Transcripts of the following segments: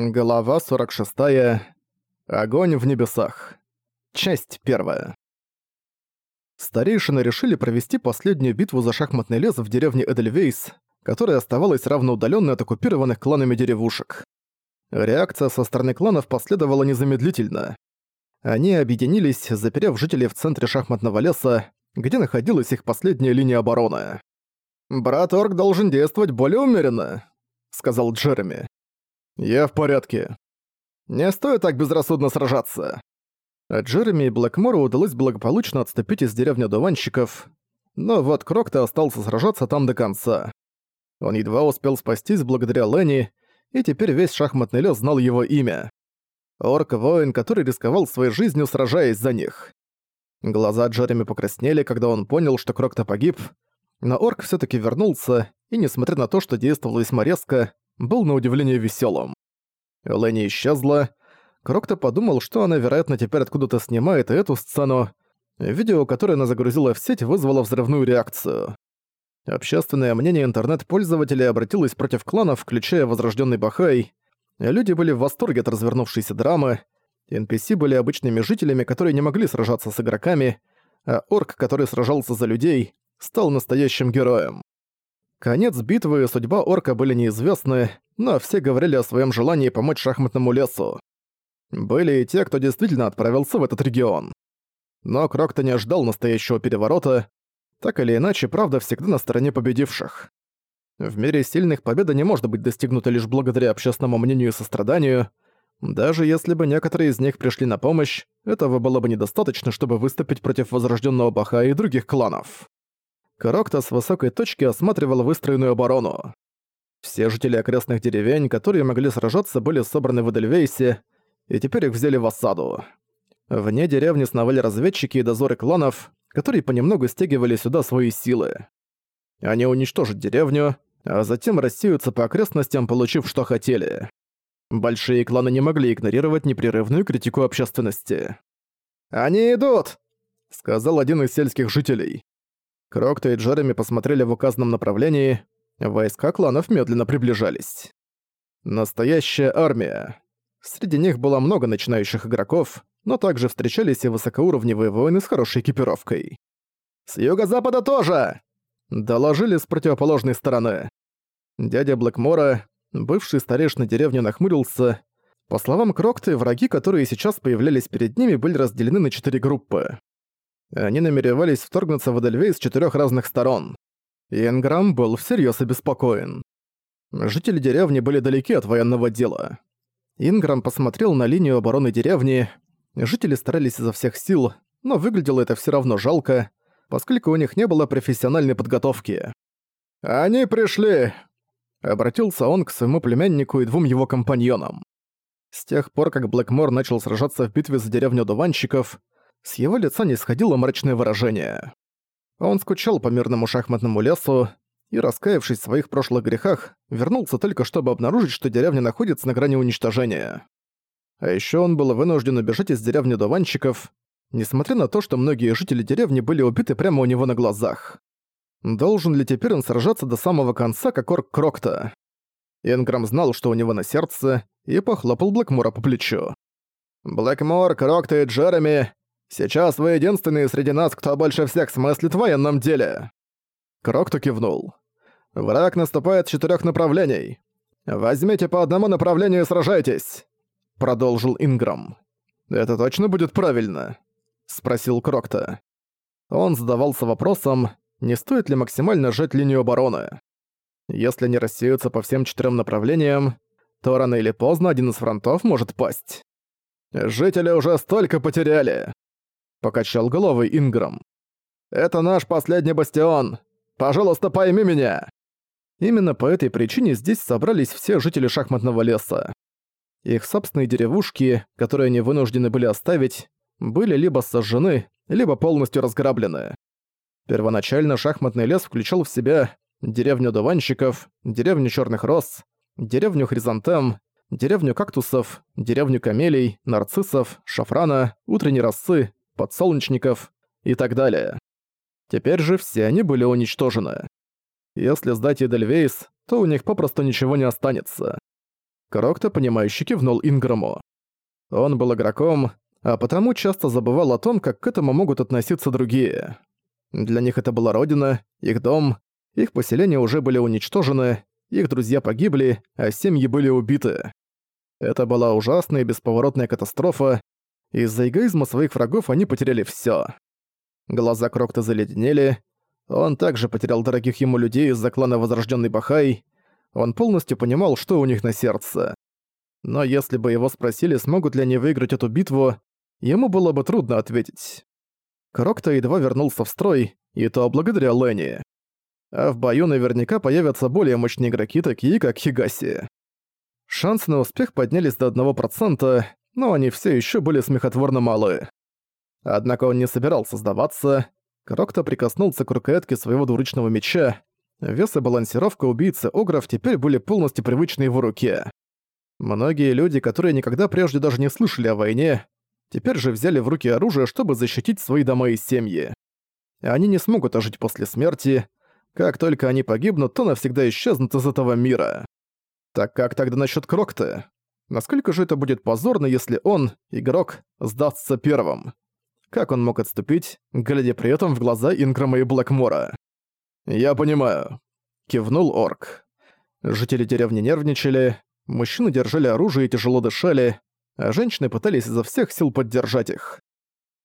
Глава 46. Огонь в небесах. Часть 1. Старейшины решили провести последнюю битву за шахматный лес в деревне Эдельвейс, которая оставалась равноудаленной от оккупированных кланами деревушек. Реакция со стороны кланов последовала незамедлительно. Они объединились, заперев жителей в центре шахматного леса, где находилась их последняя линия обороны. «Брат Орк должен действовать более умеренно», — сказал Джереми. «Я в порядке. Не стоит так безрассудно сражаться». А Джереми и Блэкмору удалось благополучно отступить из деревни дуванщиков, но вот Крокто остался сражаться там до конца. Он едва успел спастись благодаря Ленни, и теперь весь шахматный лес знал его имя. Орк-воин, который рисковал своей жизнью, сражаясь за них. Глаза Джереми покраснели, когда он понял, что Крокто погиб, но орк все таки вернулся, и несмотря на то, что действовал весьма резко, был на удивление веселым. Ленни исчезла. Крокто подумал, что она, вероятно, теперь откуда-то снимает эту сцену. Видео, которое она загрузила в сеть, вызвало взрывную реакцию. Общественное мнение интернет-пользователей обратилось против кланов, включая Возрожденный Бахай. Люди были в восторге от развернувшейся драмы. NPC были обычными жителями, которые не могли сражаться с игроками, а орк, который сражался за людей, стал настоящим героем. Конец битвы и судьба орка были неизвестны, но все говорили о своем желании помочь шахматному лесу. Были и те, кто действительно отправился в этот регион. Но Крокто не ожидал настоящего переворота, так или иначе, правда всегда на стороне победивших. В мире сильных победа не может быть достигнута лишь благодаря общественному мнению и состраданию. Даже если бы некоторые из них пришли на помощь, этого было бы недостаточно, чтобы выступить против возрожденного Баха и других кланов. Крокто с высокой точки осматривал выстроенную оборону. Все жители окрестных деревень, которые могли сражаться, были собраны в Эдельвейсе, и теперь их взяли в осаду. Вне деревни сновали разведчики и дозоры кланов, которые понемногу стягивали сюда свои силы. Они уничтожат деревню, а затем рассеются по окрестностям, получив что хотели. Большие кланы не могли игнорировать непрерывную критику общественности. «Они идут!» — сказал один из сельских жителей. Крокто и Джереми посмотрели в указанном направлении, войска кланов медленно приближались. Настоящая армия. Среди них было много начинающих игроков, но также встречались и высокоуровневые воины с хорошей экипировкой. «С юго-запада тоже!» Доложили с противоположной стороны. Дядя Блэкмора, бывший старейшина деревни, нахмурился. По словам Крокты, враги, которые сейчас появлялись перед ними, были разделены на четыре группы. Они намеревались вторгнуться в Эдельвей с четырех разных сторон. Инграм был всерьез обеспокоен. Жители деревни были далеки от военного дела. Инграм посмотрел на линию обороны деревни. Жители старались изо всех сил, но выглядело это все равно жалко, поскольку у них не было профессиональной подготовки. «Они пришли!» Обратился он к своему племяннику и двум его компаньонам. С тех пор, как Блэкмор начал сражаться в битве за деревню Дуванщиков, с его лица не сходило мрачное выражение. Он скучал по мирному шахматному лесу и, раскаявшись в своих прошлых грехах, вернулся только чтобы обнаружить, что деревня находится на грани уничтожения. А ещё он был вынужден убежать из деревни Дуванчиков, несмотря на то, что многие жители деревни были убиты прямо у него на глазах. Должен ли теперь он сражаться до самого конца, как орк Крокта? Инграм знал, что у него на сердце, и похлопал Блэкмора по плечу. «Блэкмор, Крокта и Джереми, Сейчас вы единственные среди нас, кто больше всех смыслит в военном деле». Крокто кивнул. «Враг наступает с четырёх направлений. Возьмите по одному направлению и сражайтесь», — продолжил Инграм. «Это точно будет правильно?» — спросил Крокто. Он задавался вопросом, не стоит ли максимально сжать линию обороны. Если они рассеются по всем четырем направлениям, то рано или поздно один из фронтов может пасть. Жители уже столько потеряли. — покачал головой Инграм. «Это наш последний бастион! Пожалуйста, пойми меня!» Именно по этой причине здесь собрались все жители шахматного леса. Их собственные деревушки, которые они вынуждены были оставить, были либо сожжены, либо полностью разграблены. Первоначально шахматный лес включал в себя деревню дуванщиков, деревню черных роз, деревню хризантем, деревню кактусов, деревню камелий, нарциссов, шафрана, утренней росы, подсолнечников и так далее. Теперь же все они были уничтожены. Если сдать Эдельвейс, то у них попросту ничего не останется. Крокто, понимающе кивнул Инграму. Он был игроком, а потому часто забывал о том, как к этому могут относиться другие. Для них это была родина, их дом, их поселения уже были уничтожены, их друзья погибли, а семьи были убиты. Это была ужасная и бесповоротная катастрофа. Из-за эгоизма своих врагов они потеряли всё. Глаза Крокта заледенели. Он также потерял дорогих ему людей из-за клана Возрождённый Бахай. Он полностью понимал, что у них на сердце. Но если бы его спросили, смогут ли они выиграть эту битву, ему было бы трудно ответить. Крокта едва вернулся в строй, и то благодаря Ленни. А в бою наверняка появятся более мощные игроки, такие как Хигаси. Шансы на успех поднялись до 1%, но они все еще были смехотворно малы. Однако он не собирался сдаваться. Крокто прикоснулся к рукоятке своего двуручного меча. Вес и балансировка убийцы Огров теперь были полностью привычны его руке. Многие люди, которые никогда прежде даже не слышали о войне, теперь же взяли в руки оружие, чтобы защитить свои дома и семьи. Они не смогут ожить после смерти. Как только они погибнут, то навсегда исчезнут из этого мира. Так как тогда насчет Крокта? Насколько же это будет позорно, если он, игрок, сдастся первым? Как он мог отступить, глядя при этом в глаза Инграма и Блэкмора? «Я понимаю», — кивнул Орк. Жители деревни нервничали, мужчины держали оружие и тяжело дышали, а женщины пытались изо всех сил поддержать их.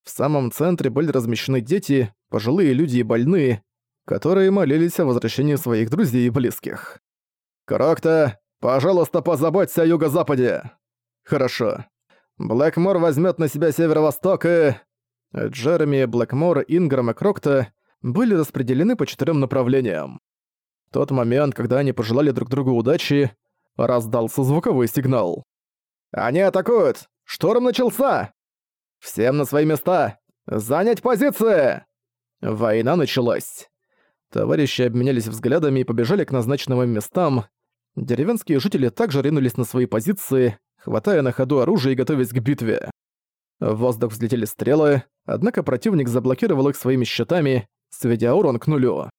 В самом центре были размещены дети, пожилые люди и больные, которые молились о возвращении своих друзей и близких. «Крокта, пожалуйста, позаботься о юго-западе!» «Хорошо. Блэкмор возьмет на себя северо-восток и...» Джереми, Блэкмор, Инграм и Крокта были распределены по четырем направлениям. В тот момент, когда они пожелали друг другу удачи, раздался звуковой сигнал. «Они атакуют! Шторм начался! Всем на свои места! Занять позиции!» Война началась. Товарищи обменялись взглядами и побежали к назначенным местам. Деревенские жители также ринулись на свои позиции, хватая на ходу оружие и готовясь к битве. В воздух взлетели стрелы, однако противник заблокировал их своими щитами, сведя урон к нулю.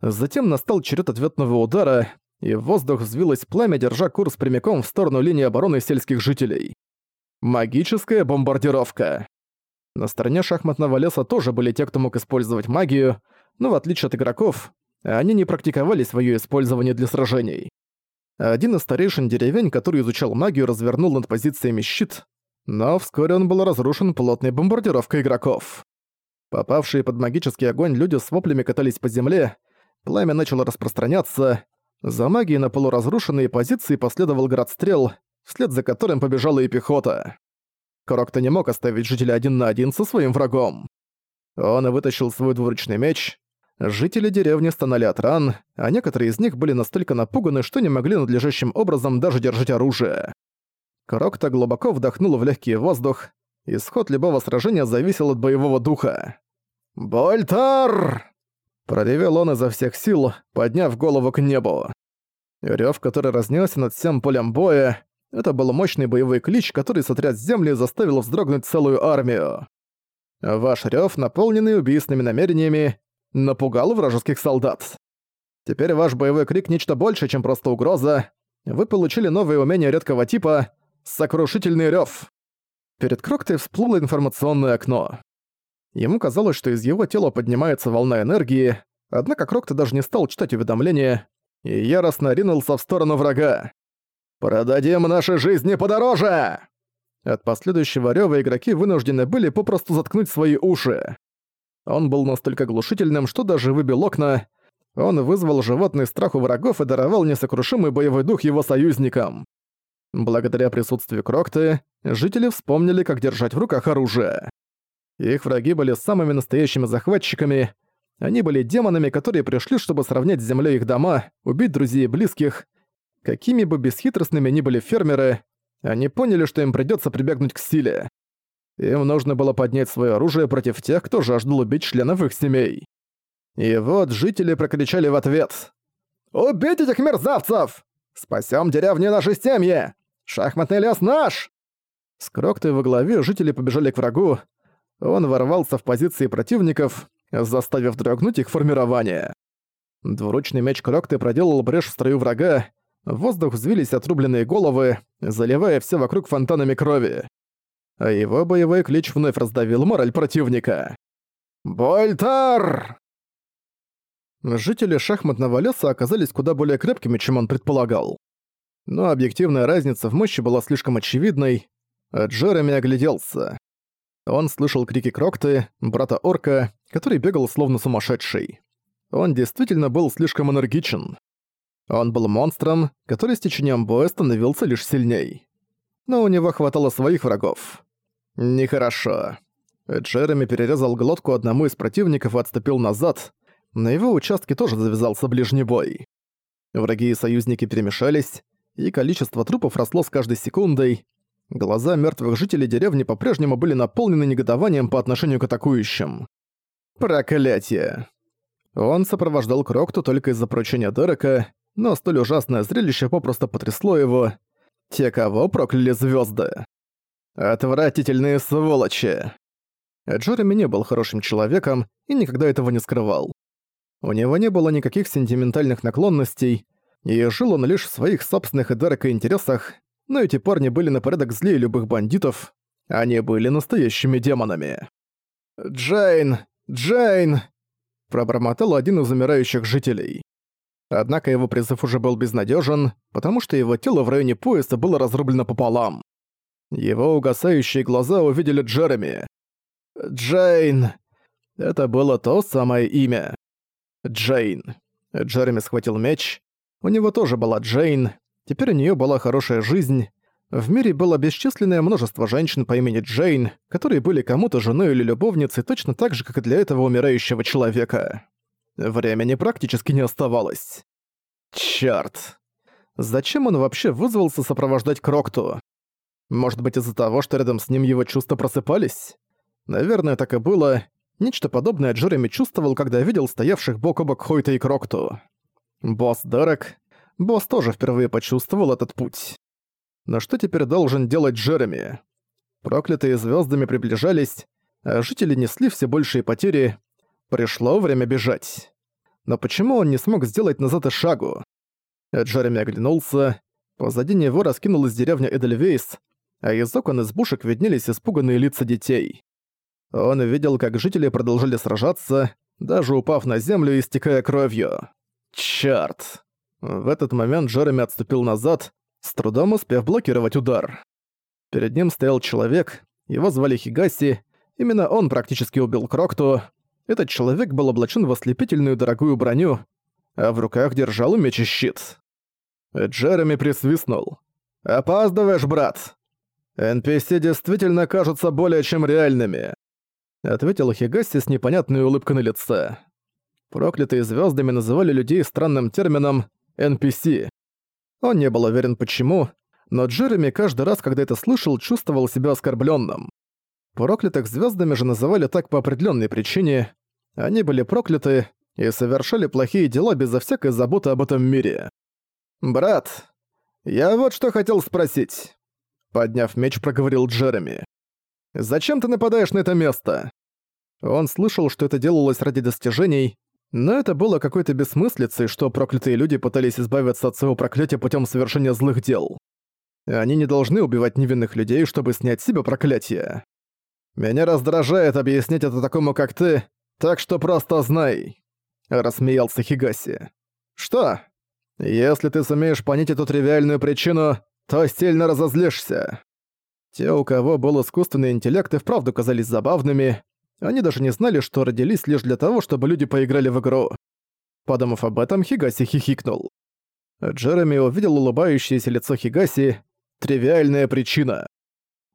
Затем настал черед ответного удара, и в воздух взвилось пламя, держа курс прямиком в сторону линии обороны сельских жителей. Магическая бомбардировка. На стороне шахматного леса тоже были те, кто мог использовать магию, но в отличие от игроков, они не практиковали свое использование для сражений. Один из старейшин деревень, который изучал магию, развернул над позициями щит, но вскоре он был разрушен плотной бомбардировкой игроков. Попавшие под магический огонь люди с воплями катались по земле, пламя начало распространяться, за магией на полуразрушенные позиции последовал град стрел, вслед за которым побежала и пехота. Крокто не мог оставить жителя один на один со своим врагом. Он вытащил свой двуручный меч. Жители деревни стонали от ран, а некоторые из них были настолько напуганы, что не могли надлежащим образом даже держать оружие. Крокто глубоко вдохнул в легкий воздух. Исход любого сражения зависел от боевого духа. «Больтар!» Проревел он изо всех сил, подняв голову к небу. Рёв, который разнесся над всем полем боя, это был мощный боевой клич, который сотряс земли и заставил вздрогнуть целую армию. Ваш рёв, наполненный убийственными намерениями, напугал вражеских солдат. Теперь ваш боевой крик нечто больше, чем просто угроза. Вы получили новое умение редкого типа «Сокрушительный рёв». Перед Кроктой всплыло информационное окно. Ему казалось, что из его тела поднимается волна энергии, однако Крокто даже не стал читать уведомления и яростно ринулся в сторону врага. «Продадим наши жизни подороже!» От последующего рёва игроки вынуждены были попросту заткнуть свои уши. Он был настолько глушительным, что даже выбил окна. Он вызвал животный страх у врагов и даровал несокрушимый боевой дух его союзникам. Благодаря присутствию Крокты, жители вспомнили, как держать в руках оружие. Их враги были самыми настоящими захватчиками. Они были демонами, которые пришли, чтобы сравнять с землей их дома, убить друзей и близких. Какими бы бесхитростными ни были фермеры, они поняли, что им придётся прибегнуть к силе. Им нужно было поднять своё оружие против тех, кто жаждал убить членов их семей. И вот жители прокричали в ответ. «Убить этих мерзавцев! Спасём деревню нашей семьи! Шахматный лес наш!» С Кроктой во главе жители побежали к врагу, он ворвался в позиции противников, заставив дрогнуть их формирование. Двуручный меч Крокты проделал брешь в строю врага, В воздух взвились отрубленные головы, заливая все вокруг фонтанами крови. А его боевой клич вновь раздавил мораль противника. «Больтар!» Жители шахматного леса оказались куда более крепкими, чем он предполагал. Но объективная разница в мощи была слишком очевидной, а Джереми огляделся. Он слышал крики Крокты, брата Орка, который бегал словно сумасшедший. Он действительно был слишком энергичен. Он был монстром, который с течением боя становился лишь сильней. Но у него хватало своих врагов. Нехорошо. Джереми перерезал глотку одному из противников и отступил назад. На его участке тоже завязался ближний бой. Враги и союзники перемешались, и количество трупов росло с каждой секундой. Глаза мертвых жителей деревни по-прежнему были наполнены негодованием по отношению к атакующим. Проклятие! Он сопровождал Крокту только из-за поручения Дерека, но столь ужасное зрелище попросту потрясло его. Те, кого прокляли звезды. Отвратительные сволочи. Джереми не был хорошим человеком и никогда этого не скрывал. У него не было никаких сентиментальных наклонностей, и жил он лишь в своих собственных и Дерека интересах, но эти парни были на порядок злее любых бандитов, они были настоящими демонами. «Джейн! Джейн!» – пробормотал один из умирающих жителей. Однако его призыв уже был безнадежен, потому что его тело в районе пояса было разрублено пополам. Его угасающие глаза увидели Джереми. «Джейн!» Это было то самое имя. Джейн. Джереми схватил меч. У него тоже была Джейн. Теперь у нее была хорошая жизнь. В мире было бесчисленное множество женщин по имени Джейн, которые были кому-то женой или любовницей точно так же, как и для этого умирающего человека. Времени практически не оставалось. Чёрт. Зачем он вообще вызвался сопровождать Крокту? Может быть из-за того, что рядом с ним его чувства просыпались? Наверное, так и было. Нечто подобное Джереми чувствовал, когда видел стоявших бок о бок Хойта и Крокту. Босс Дерек. Босс тоже впервые почувствовал этот путь. Но что теперь должен делать Джереми? Проклятые звездами приближались, а жители несли все большие потери, Пришло время бежать. Но почему он не смог сделать назад и шагу? Джереми оглянулся. Позади него раскинулась деревня Эдельвейс, а из окон избушек виднелись испуганные лица детей. Он видел, как жители продолжали сражаться, даже упав на землю и истекая кровью. Чёрт! В этот момент Джереми отступил назад, с трудом успев блокировать удар. Перед ним стоял человек, его звали Хигаси, именно он практически убил Крокту, этот человек был облачен в ослепительную дорогую броню, а в руках держал меч и щит. Джереми присвистнул. «Опаздываешь, брат!» «NPC действительно кажутся более чем реальными», — ответил Хигаси с непонятной улыбкой на лице. Проклятые звездами называли людей странным термином NPC. Он не был уверен почему, но Джереми каждый раз, когда это слышал, чувствовал себя оскорбленным. Проклятых звездами же называли так по определенной причине. Они были прокляты и совершали плохие дела безо всякой заботы об этом мире. «Брат, я вот что хотел спросить», — подняв меч, проговорил Джереми. «Зачем ты нападаешь на это место?» Он слышал, что это делалось ради достижений, но это было какой-то бессмыслицей, что проклятые люди пытались избавиться от своего проклятия путем совершения злых дел. Они не должны убивать невинных людей, чтобы снять с себя проклятие. «Меня раздражает объяснить это такому, как ты, так что просто знай», — рассмеялся Хигаси. «Что? Если ты сумеешь понять эту тривиальную причину, то сильно разозлишься». Те, у кого был искусственный интеллект, и вправду казались забавными. Они даже не знали, что родились лишь для того, чтобы люди поиграли в игру. Подумав об этом, Хигаси хихикнул. Джереми увидел улыбающееся лицо Хигаси. Тривиальная причина.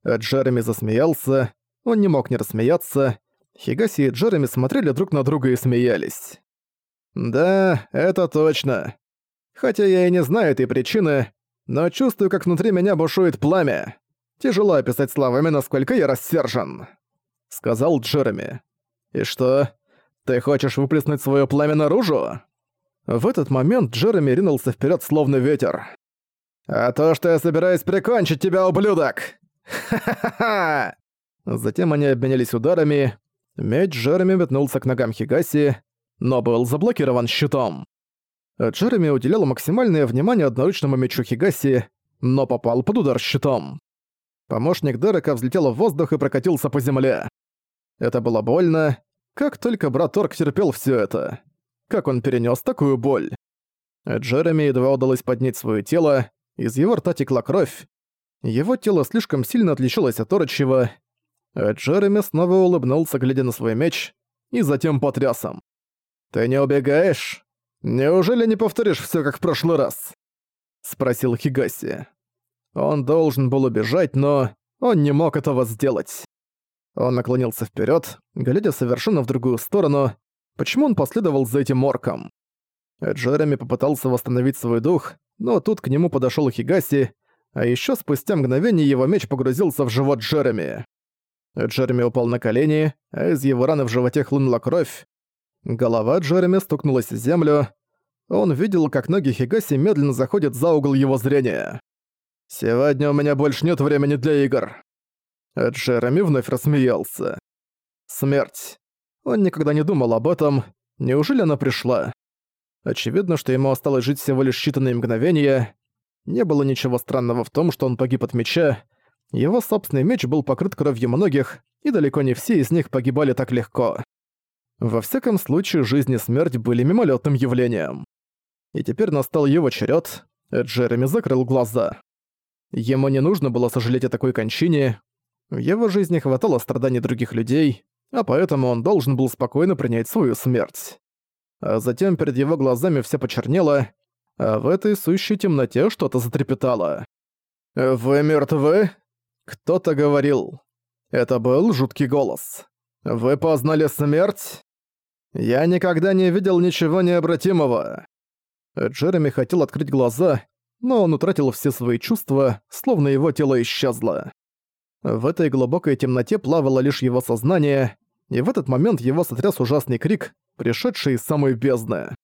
Джереми засмеялся, он не мог не рассмеяться. Хигаси и Джереми смотрели друг на друга и смеялись. «Да, это точно. Хотя я и не знаю этой причины, но чувствую, как внутри меня бушует пламя. Тяжело описать словами, насколько я рассержен», — сказал Джереми. «И что, ты хочешь выплеснуть свое пламя наружу?» В этот момент Джереми ринулся вперед, словно ветер. «А то, что я собираюсь прикончить тебя, ублюдок! Ха-ха-ха!» Затем они обменялись ударами. Меч Джереми метнулся к ногам Хигаси, но был заблокирован щитом. Джереми уделял максимальное внимание одноручному мечу Хигаси, но попал под удар щитом. Помощник Дерека взлетел в воздух и прокатился по земле. Это было больно. Как только брат Орк терпел все это. Как он перенес такую боль? Джереми едва удалось поднять свое тело, из его рта текла кровь. Его тело слишком сильно отличалось от Орочьего. Джереми снова улыбнулся, глядя на свой меч, и затем потряс им. «Ты не убегаешь? Неужели не повторишь все как в прошлый раз?» — спросил Хигаси. Он должен был убежать, но он не мог этого сделать. Он наклонился вперед, глядя совершенно в другую сторону. Почему он последовал за этим орком? Джереми попытался восстановить свой дух, но тут к нему подошел Хигаси, а еще спустя мгновение его меч погрузился в живот Джереми. Джереми упал на колени, а из его раны в животе хлынула кровь. Голова Джереми стукнулась в землю. Он видел, как ноги Хигаси медленно заходят за угол его зрения. «Сегодня у меня больше нет времени для игр». Джереми вновь рассмеялся. Смерть. Он никогда не думал об этом. Неужели она пришла? Очевидно, что ему осталось жить всего лишь считанные мгновения. Не было ничего странного в том, что он погиб от меча. Его собственный меч был покрыт кровью многих, и далеко не все из них погибали так легко. Во всяком случае, жизнь и смерть были мимолетным явлением. И теперь настал его черед. Джереми закрыл глаза. Ему не нужно было сожалеть о такой кончине. В его жизни хватало страданий других людей, а поэтому он должен был спокойно принять свою смерть. А затем перед его глазами все почернело, а в этой сущей темноте что-то затрепетало. «Вы мертвы?» Кто-то говорил. Это был жуткий голос. «Вы познали смерть?» «Я никогда не видел ничего необратимого». Джереми хотел открыть глаза, но он утратил все свои чувства, словно его тело исчезло. В этой глубокой темноте плавало лишь его сознание, и в этот момент его сотряс ужасный крик, пришедший из самой бездны.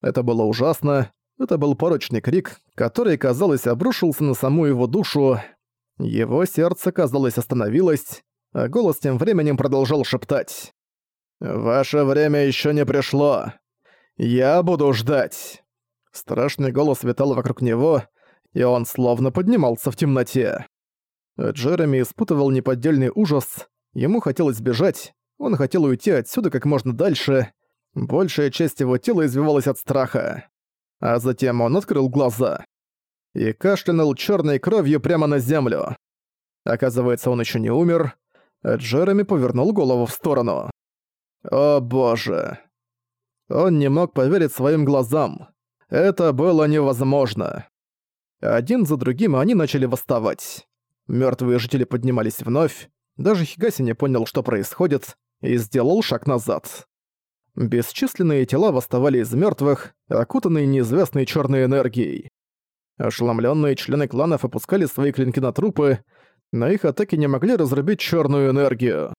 Это было ужасно, это был порочный крик, который, казалось, обрушился на саму его душу. Его сердце, казалось, остановилось, а голос тем временем продолжал шептать. «Ваше время еще не пришло. Я буду ждать». Страшный голос витал вокруг него, и он словно поднимался в темноте. Джереми испытывал неподдельный ужас, ему хотелось бежать, он хотел уйти отсюда как можно дальше, большая часть его тела извивалась от страха. А затем он открыл глаза и кашлянул черной кровью прямо на землю. Оказывается, он еще не умер, Джереми повернул голову в сторону. О боже. Он не мог поверить своим глазам. Это было невозможно. Один за другим они начали восставать. Мертвые жители поднимались вновь. Даже Хигаси не понял, что происходит, и сделал шаг назад. Бесчисленные тела восставали из мертвых, окутанные неизвестной черной энергией. Ошеломленные члены кланов опускали свои клинки на трупы, но их атаки не могли разрубить черную энергию.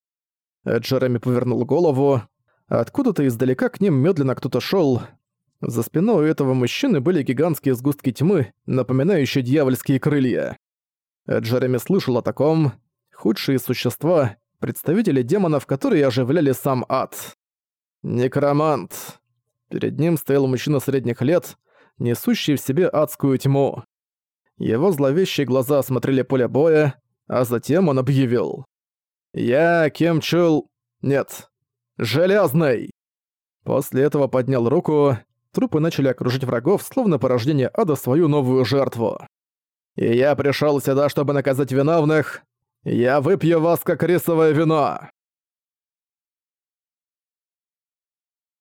Джереми повернул голову. Откуда-то издалека к ним медленно кто-то шел. За спиной у этого мужчины были гигантские сгустки тьмы, напоминающие дьявольские крылья. Джереми слышал о таком. Худшие существа, представители демонов, которые оживляли сам ад. Некромант. Перед ним стоял мужчина средних лет, несущий в себе адскую тьму. Его зловещие глаза осмотрели поле боя, а затем он объявил. «Я Кем Чул... Нет. Железный!» После этого поднял руку, трупы начали окружить врагов, словно порождение ада свою новую жертву. «И я пришёл сюда, чтобы наказать виновных. Я выпью вас, как рисовое вино!»